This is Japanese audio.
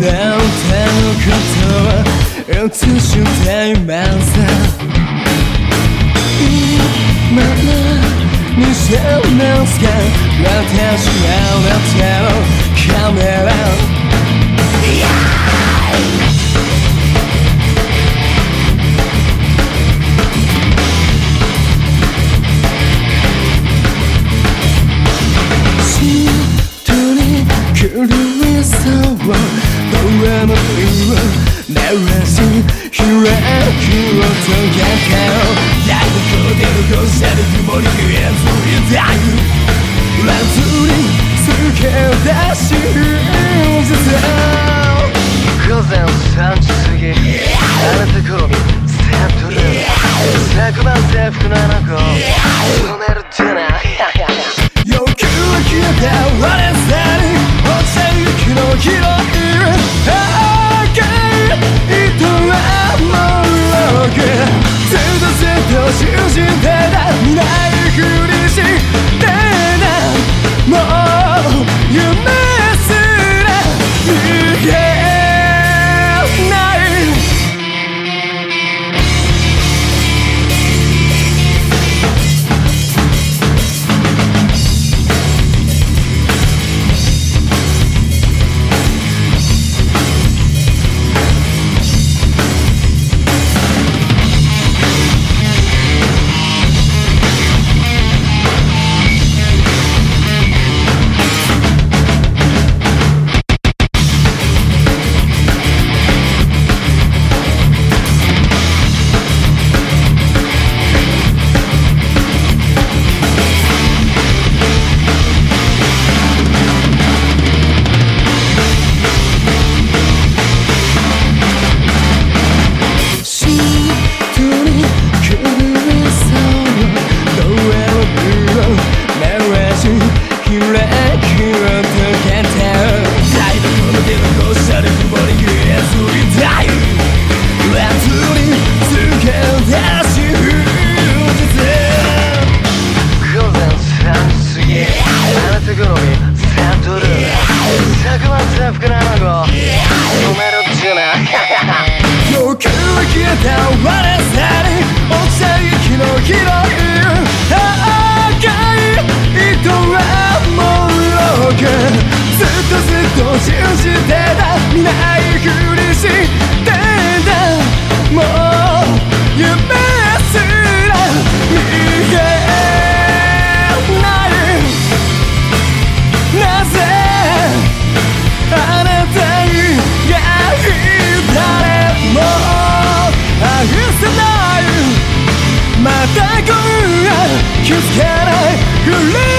な歌のことは映しています今何してますか私あなたを制服のあの子埋めるってな欲求は消えて我ないふりしてたもう夢すら見えないなぜあなたにが誰も愛せないまた今夜気づかないふり